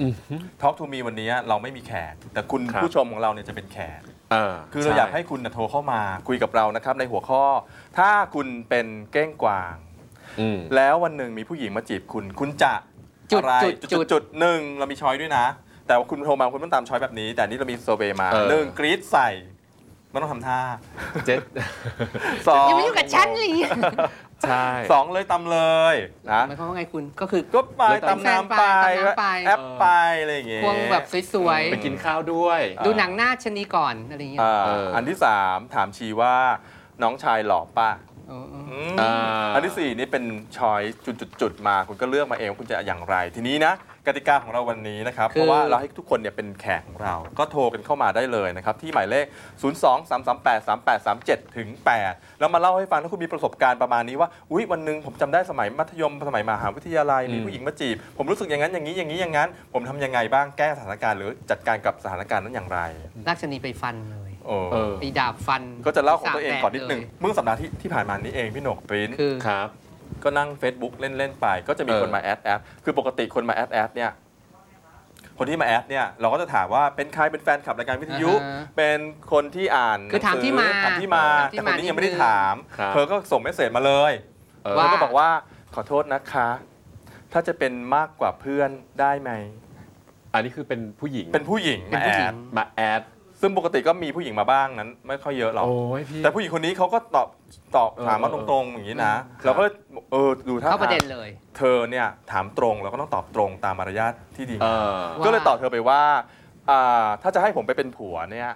อืมทอ l k ทูมีวันนี้เราไม่มีแขก แต่คุณครับ ผู้ชมของเราเนี่ยจะเป็นแขกเออคือเราอยากให้คุณน่ะโทรเข้ามาคุยกับเรานะครับ ในหัวข้อ ถ้าคุณเป็นเก้งกวาง อืม แล้ววันหนึ่งมีผู้หญิงมาจีบคุณ คุณจะจุดอะไรจุดจุด จุดหนึ่งเรามีช้อยด้วยนะ แต่ว่าคุณโทรมาคุณต้องตามช้อยแบบนี้ แต่นี่เรามีโซเบมาเออ หนึ่งกรีดใส่ไม่ต้องทำท่าเจ็ด สองยังไม่ยุ่งกับฉันเลย ใช่ สองเลยตำเลยนะหมายความว่าไงคุณก็คือ ก็ไปเลยตำตำน้ำไปตำน้ำไป แอปไปอะไรอย่างเงี้ยควงแบบสวยไปกินข้าวด้วย ๆ ดูหนังหน้าชะนีก่อนอะไรอย่างเงี้ยอ่าเอออั อันที่สามถามชีว่าน้องชายหล่อป่ะเออเออ อืมอ่า อันที่สี่นี่เป็นช้อยจุดๆๆมา คุณก็เลือกมาเองว่าคุณจะอย่างไร ทีนี้นะก ติกาของเราวันนี้นะครับเพราะว่าเราให้ทุกคนเนี่ยเป็นแขกของเรา ก็โทรกันเข้ามาได้เลยนะครับ ที่หมายเลข 0 2 3 3 8 3 8 3 7ถึง8แล้วมาเล่าให้ฟังถ้าคุณมีประสบการณ์ประมาณนี้ว่า อุ้ยวันหนึ่งผมจำได้สมัยมัธยมสมัยมหาวิทยาลัยมีอืมผู้หญิงมาจีบ ผมรู้สึกอย่างนั้นอย่างนี้อย่างนี้อย่างนั้น ผมทำยังไงบ้างแก้สถานการณ์หรือจัดการกับสถานการณ์นั้นอย่างไรลากชะนีไปฟันเลยโอ้เออ ไปดาบฟันก็จะเล่าของตัวเองก่อนนิดนึงสามแบบเลยเมื่อสัปดาห์ที่ที่ผ่านมานี้เองพี่หนกปริ้น คือ ครับ ก็นั่ง Facebook เล่น ๆ ไป ก็จะมีเออคนมาแอดแอปคือปกติคนมาแอดแอปเนี่ยคนที่มาแอดเนี่ยเราก็จะถามว่าเป็นใครเป็นแฟนคลับรายการวิทยุอ่าฮะเป็นคนที่อ่านคือถามที่มาถามที่มาถามที่แต่มาคนนี้ยังไม่ได้นิดนึงถามครับเธอก็ส่งเมสเซจมาเลยเออว่าแล้วก็บอกว่าขอโทษนะคะ ถ้าจะเป็นมากกว่าเพื่อนได้ไหมอันนี้คือเป็นผู้หญิงเป็นผู้หญิงเป็นมาผู้แอหญิดงมาแอด ซึ่งปกติก็มีผู้หญิงมาบ้างนั้น ไม่ค่อยเยอะหรอก โอ้ยพี่ แต่ผู้หญิงคนนี้เขาก็ตอบตอบเออถามมาเอตอรงๆ อย่างนี้นะครับเราก็เออดูท่าเข้าประทางเด็นเลย เธอเนี่ยถามตรงเราก็ต้องตอบตรงตามมารยาทที่ดีเออ ว่า ก็เลยตอบเธอไปว่าอ่า ถ้าจะให้ผมไปเป็นผัวเนี่ย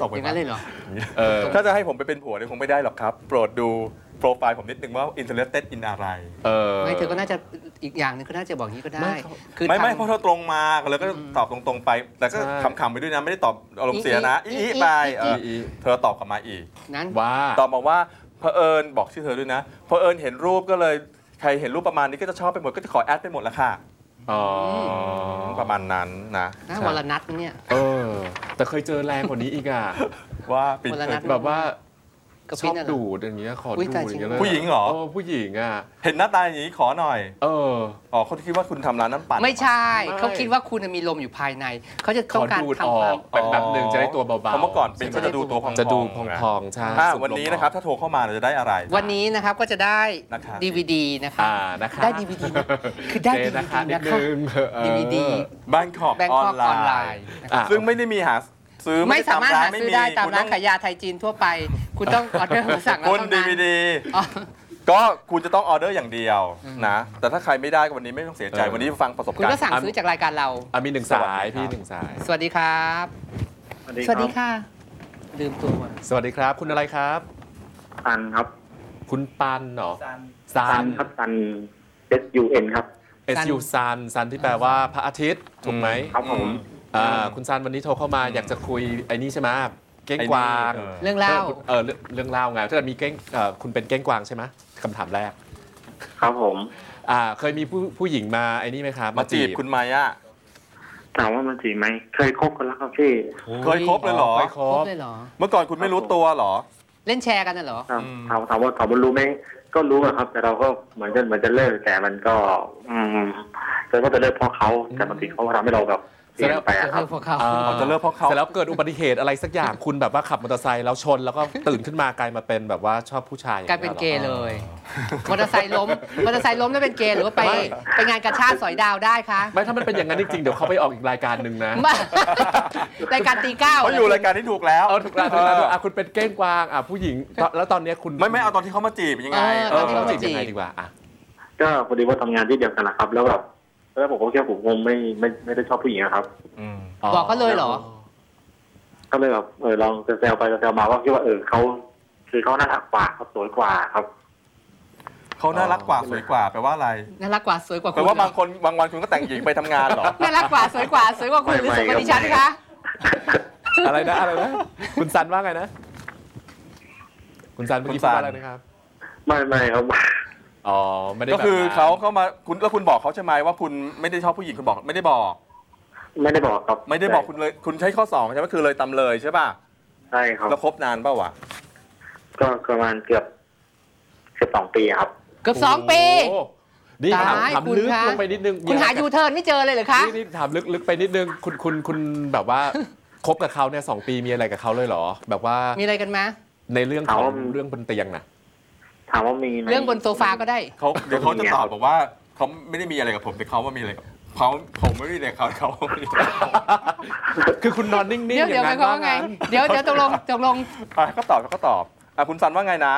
ตอบไปอย่างนั้นเลยเหรอ เออ ถ้าจะให้ผมไปเป็นผัวเนี่ยคงไม่ได้หรอกครับ โปรดดูโปรไฟล์ผมนิดนึงว่า interested in อะไร เออ ไม่เธอก็น่าจะอีกอย่างหนึงก็น่าจะบอกอย่างนี้ก็ได้ไม่เขาคือไม่ไม่ทำ เพราะเธอตรงมาแล้วก็ตอบตรงๆไป แต่ก็ใช่ ขำๆไปด้วยนะ ไม่ได้ตอบอารมณ์เสียนะอีอีอีอี ไปอีเอออีเธอตอบกลับมาอีก นั้น ว่า ตอบมาว่าเผอิญบอกชื่อเธอด้วยนะเผอิญเห็นรูปก็เลยใครเห็นรูปประมาณนี้ก็จะชอบไปหมดก็จะขอแอดไปหมดแล้วค่ะอ๋อประมาณนั้นนะนะใช่วรนัทเนี่ย เออ แต่เคยเจอแรงกว่านี้อีกอะ ว่าปิดคนละนัด แบบว่า ก็ชปิ้อนบน่ะเหรอดูดอย่างเงี้ยขออุ๊ยดูตายดจอริง ย่างเงี้ยเลยผู้หญิงเหรอเออผู้หญิงอะ เห็นหน้าตาอย่างนี้ขอหน่อย เออ อ๋อเขาคิดว่าคุณทำร้านน้ำปั่น ไม่ใช่ ไม่ เขาคิดว่าคุณมีลมอยู่ภายใน เขาจะขต้อองการดูดทำอคอวามกเป็นแบบหนึ่งจะได้ตัวเบาเพราะเมื่อก่อนปินก็จะดูตัวพองๆ จะดูพนะองๆใช่อะสูบลมวันนี้นะครับถ้าโทรเข้ามาเราจะได้อะไร วันนี้นะครับก็จะได้ นะครับ DVD นะครัอ่าบนะคะได้ DVD นะคือได้ เจ DVD นะคะนิดนะครับนึงเออ DVD บ้านขอบแบงอคออกนไลออนไลน์น์ นะครับอะซึ่งไม่ได้มีหา ซื้อไม่สามารถหาด้ซื้อได้ตามร้านคุณขายยาไทยจีนทั่วไป คุณต้องออเดอร์มาสั่งแล้วคุณเท่าดีนั้นวีดีอ๋อก็คุณจะต้องออเดอร์อย่างเดียวอืมนะ แต่ถ้าใครไม่ได้ก็วันนี้ไม่ต้องเสียใจเออวันนี้ฟังประสบคุณการก็ณ์สั่งซื้อจากรายการเราอะมีหนึ่งสวัสาสดียครับพี่หนึ่งสาย สวัสดีครับ สวัสดีสวัสดีค่ะ ลืมตัวมาสวัสดีครับ คุณอะไรครับตันครับ คุณปันเหรอตัซันนครับตัน S U N ครับ S U ซันซันที่แปลว่าพระอาทิตย์ถูกไหมครับผม อ่าคุณซันวันนี้โทรเข้ามาอยากจะคุยไอ้นี่ใช่ไหมเก้งกวางไอ้นี่เรื่องเล่าเออเรื่องเรื่องเล่าไงถ้าเกิดมีเก้งเอ่อคุณเป็นเก้งกวางใช่ไหมคำถามแรก ครับผม อ่า เคยมีผู้ผู้หญิงมาไอ้นี่ไหมครับมาจีบคุณไหมอะถามว่ามันจีบไหมเคยคบกันแล้วครับพี่เคยคบเลยเหรอเคยคครรบบเลยเหรอเมื่อก่อนคุณไม่รู้ตัวเหรอ เล่นแชร์กันน่ะเหรอครับอืมถามถามว่าถามว่ารู้ไหมก็รู้อะครับ แต่เราก็เหมือนจะเหมือนจะเลิกแต่มันก็ อืม แต่ก็จะเลิกเพราะเขาแต่บางทีเขาก็ทำให้เราแบบเปลี่ยนไปอะครับพวกเขาอ่เราจะเลิกเพราะเขา เสร็จแล้วเกิดอุบัติเหตุอะไรสักอย่าง คุณแบบว่าขับมอเตอร์ไซค์แล้วชน แล้วก็ตื่นขึ้นมากลายมาเป็นแบบว่าชอบผู้ชายกลายเป็นเกย์หรอเลย มอเตอร์ไซค์ล้ม มอเตอร์ไซค์ล้มแล้วเป็นเกย์หรือว่าไปไม่ไปงานกระชากสอยดาวได้คะไม่ถ้ามันเป็นอย่างนั้นจริงๆเดี๋ยวเขาไปออกอีกรายการหนึ่งนะไม่รายการตีเก้าเขาอยู่รายการที่ถูกแล้วเอาถูกแล้วถูกแล้วถูกแล้วอะคุณเป็นเก้งกวางอะผู้หญิงตอนแล้วตอนเนี้ยคุณไม่ไม่เอาตอนที่เขามาจีบยังไงเออเขาจีบ ยังไงดีกว่าอะ ก็พอดีว่าทำงานที่เดียวกันนะครับ แล้วแบบ แล้วผมก็คิดว่าผมคงไม่ไม่ไม่ได้ชอบผู้หญิงอะครับ อืมบอกเขาเลยเหรอ ก็เลยแบบเออลองแซวๆไปแซวๆมาว่าคิดว่าเออเขาคือเขาน่ารักกว่าเขาสวยกว่าครับ เขาน่ารักกว่าสวยกว่าแปลว่าอะไรน่ารักกว่าสวยกว่าแปคุลณว่าบางคนบางวันคุณก็แต่งหญิงไปทำงานเหรอ น่ารักกว่าสวยกว่าสวยกว่าคุณหรือสวยกว่าดิฉันคะ อะไรนะอะไรนะคุณซันว่าไงนะ คุณซันเมื่อกี้คุณพูซัดนว่าอะไรนะครับ ไม่ไม่ครับ อ๋อไม่ได้ก็คือแบบนั้นเขาเข้ามาคุณแล้วคุณบอกเขาใช่ไหมว่าคุณไม่ได้ชอบผู้หญิงคุณบอกไม่ได้บอก ไม่ได้บอกครับไม่ได้บอกคุณเลยคุณใช้ข้อสองใช่ไหมคือเลยตำเลยใช่ป่ะใช่ครับ แล้วคบนานเปล่าวะก็ประมาณเกือบเกือบสองปีครับ เกือบสองปีโอ้นี่ถามตายถามคุณลึกคะ ลงไปนิดนึงคุณหายูเทิร์นไม่เจอเลยเหรอคะ นี่นี่ถามลึกลึกไปนิดนึงคุณคุณคุณแบบว่า คบกับเขาเนี่ยสองปีมีอะไรกับเขาเลยเหรอ แบบว่ามีอะไรกันไหมในเรื่องขถามองว่าเรื่องบนเตียงน่ะ ถามว่ามีไหมเรื่องบนโซฟาก็ได้ เขาเดี๋ยวเขาจะตอบบอกว่าเขาไม่ได้มีอะไรกับผมแต่เขาว่ามีอะไรกับเขาผมไม่ได้มีอะไรกับเขาเขาไม่ได้มีอะไรกับผมคือคุณนอนนิ่งๆเดี๋ยวอเดี๋ยวย่างหมานั้ยนความว่าว่าไงงั้นเดี๋ยวเดี๋ยวตกลงตกลงอะก็ตอบก็ตอบอะคุณซันว่าไงนะ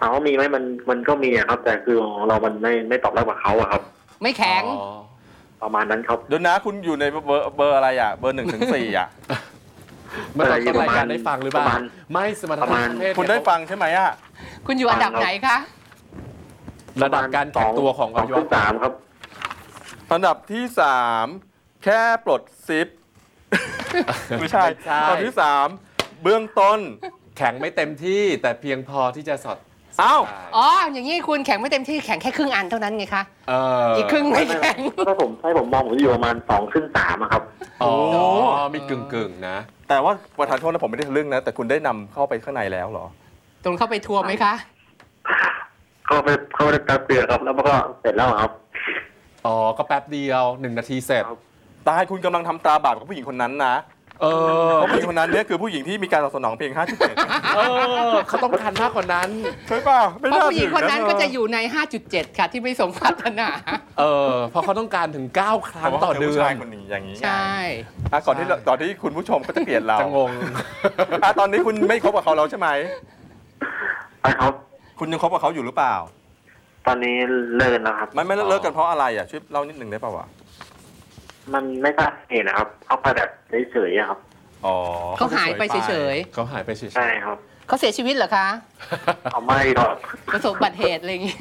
ถามว่ามีไหมมันมันก็มีอะครับ แต่คือของเรามันไม่ไม่ตอบรับกับเขาอะครับ ไม่แข็งอ๋อประมาณนั้นครับเดี๋ยวนะคุณอยู่ในเบอร์เบอร์อะไรอะ เบอร์หนึ่งถึงสี่อะ เมื่อตอนต้นรายการประมาณได้ฟังหรือเปล่าประมาณไม่สมรรถประภามาพณทางเพศคุณได้ฟังใช่ไหมอะคุณอยู่อันดับไหนคะระดับการแข็งตัวของสออวังยวะขึ้นสามครับอันดับที่สามแค่ปลดซิปไม่ใช่ใช่อันดับที่สามเบื้องต้นแข็งไม่เต็มที่แต่เพียงพอที่จะสอดอ้าวใช่อ๋อ อย่างนี้คุณแข็งไม่เต็มที่แข็งแค่ครึ่งอันเท่านั้นไงคะเอออีกครึ่งไม่แข็งถ้าผมให้ผมมองผมจะอยู่ประมาณสองขึ้นสามอะครับ อ๋อ มีกึ่งกึ่งๆนะ แต่ว่าประธานโทษนะผมไม่ได้ทะลึ่งนะ แต่คุณได้นำเข้าไปข้างในแล้วเหรอ ตรงเข้าไปทัวร์ไหมคะ เข้าไปเข้าไปแป๊บเดียวครับ แล้วมันก็เสร็จแล้วครับ อ๋อ ก็แป๊บเดียวหนึ่งนาทีเสร็จ ครับ ตายคุณกำลังทำตาบาปกับผู้หญิงคนนั้นนะ เออเพราะผู้หญิงคนนั้นเนี่ยคือผู้หญิงที่มีการตอบสนองเพียง5.7เออเขาต้องการมากกว่านั้นใช่ป่ะไม่เพราะน่าผู้หญิงคนนั้นถึก็เธจะอยู่ใน 5.7 ค่ะ ที่ไม่สมปรารถนา เออเพราะเขาต้องการถึง 9 ครั้งต่อเดือผู้ชายนคนนี้อย่างนี้ไงใช่ อะก่อนที่ใช่ก่อนที่คุณผู้ชมก็จะเกลียดเราจะงง อะตอนนี้คุณไม่คบกับเขาแล้วใช่ไหมไปครับ คุณยังคบกับเขาอยู่หรือเปล่า ตอนนี้เลิกกันแล้วครับ ไม่ไม่เลิกกันเพราะอะไรอะช่วยเล่านิดหนึ่งได้ป่าวะ มันไม่ทราบเหตุนะครับ เขาไปแบบเฉยๆอะครับอ๋อเขาหายไปเฉยเขาหายไปเฉยใช่ครับๆเขาเสียชีวิตเหรอคะเอาไม่หรอกประสบอุบัติเหตุอะไรอย่างงี้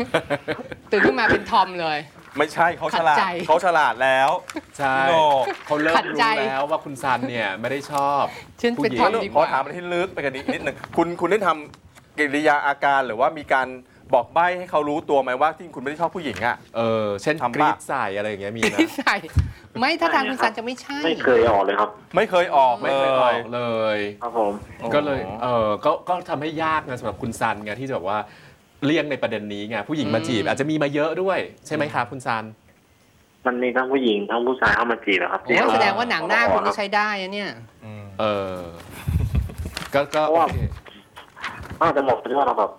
ตื่นขึ้นมาเป็นทอมเลย ไม่ใช่เขาฉลาดขัดใจ เขาฉลาดแล้ว ใช่โน่ เขาเริ่ขัมดรู้ใจ แล้วว่าคุณซันเนี่ยไม่ได้ชอบฉันเป็นผู้หญิทงอมดีกขอว่า ถามอะไรที่ลึกไปกันนิดนิดหนึ่งคุณคุณได้ทำกิริยาอาการหรือว่ามีการ บอกใบ้ให้เขารู้ตัวไหมว่าที่คุณไม่ได้ชอบผู้หญิงอะ เออเช่นทำกรีปะดใส่อะไรอย่างเงี้ยมีนะนิสัยไม่ถ้าทางคุณซันจะไม่ใช่ ไม่เคยออกเลยครับ ไม่เคยออกไม่เลเคยออกยเลย ครับผม ก็เลยเออก็ก็ทำให้ยากไงสำหรับคุณซันไงที่จะแบบว่าเลี่ยงในประเด็นนี้ไงผู้หญิงมาจีบ อาจจะมีมาเยอะด้วย ใช่ไหมครับคุณซัน มันมีทั้งผู้หญิงทั้งผู้ชายเข้ามาจีบอะครับโอ้แสดงว่าหนังหน้าคุณก็ใช้ได้อะเนี่ย อืม เออ ก็ก็โอเค อ้าวแต่หมดที่ว่าเราแบบ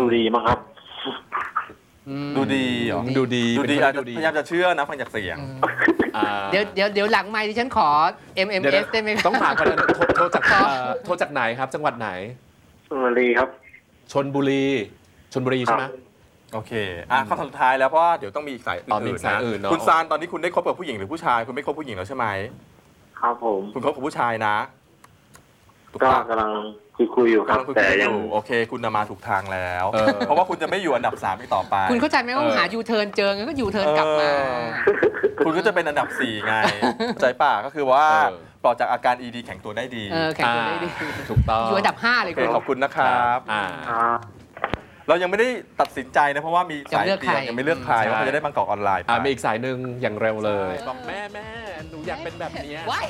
ดูดีมั้งครับ ดูดีเหรอดูดีดูดีเป็นคนอาจจะดูดีพยายามจะเชื่อนะฟังจากเสียงอ่าเดี๋ยวเดี๋ยวเดี๋ยวหลังไมค์ดิฉันขอเดี๋ยว MMS ได้ไหมครับต้องถามกันนะโทรโทรจากเอ่อโทรจากไหนครับ จังหวัดไหนสุนทรีครับ ชลบุรีชลบุรีใช่ไหมโอเค อะคำถามสุดท้ายแล้วเพราะว่าเดี๋ยวต้องมีอีกสายอ๋อมีอื่อีนกสายนะอื่นเนอะคุณซานตอนนี้คุณได้คบกับผู้หญิงหรือผู้ชาย คุณไม่คบผู้หญิงแล้วใช่ไหมครับผม คุณคบกับผู้ชายนะถู กก็ปะกำลังคุยคุยๆอยู่คกำรับลังคุยแต่กันอยังยู่โอเค คุณน่ะมาถูกทางแล้วเออเพราะว่าคุณจะไม่อยู่อันดับสามอีกต่อไป คุณเข้าใจไหมว่าเออหายูเทิร์นเจองั้นก็ยูเทิร์นกลับมาเออคุณก็จะเป็นอันดับสี่ไง ใจป่ะก็คือว่าเออปลอดจากอาการ ED แข็งตัวได้ดีเออแข่งกันได้ดีอ่าถูกต้องอยู่อันดับ 5 เลโอยเคคุณขอบคุณนะครับอ่าอ่าเรายังไม่ได้ตัดสินใจนะ เพราะว่ามีสายยังไม่เลือกเดียวใครยังไม่เลือกใครใช่ว่าเขาจะได้บางกอกออนไลน์ไปอ่ามีอีกสายหนึ่งอย่างเร็วเลยใช่บอกแม่แม่ หนูอยากเป็นแบบเนี้ย ว้าย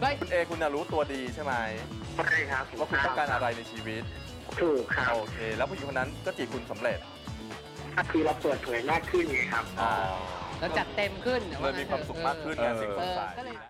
เฮ้ย คุณเอคุณน่ะรู้ตัวดีใช่ไหมใช่ครับว่าคุณต้องการอะไรในชีวิต ถูกครับโอเค แล้วผู้หญิงคนนั้นก็จีบคุณสำเร็จคือเราเปิดเผยมากขึ้นไงครับอ๋อเราจัดเต็มขึ้นเลยมีความสุขมากขึ้นไงสิ่งสเองอสัยก็เลย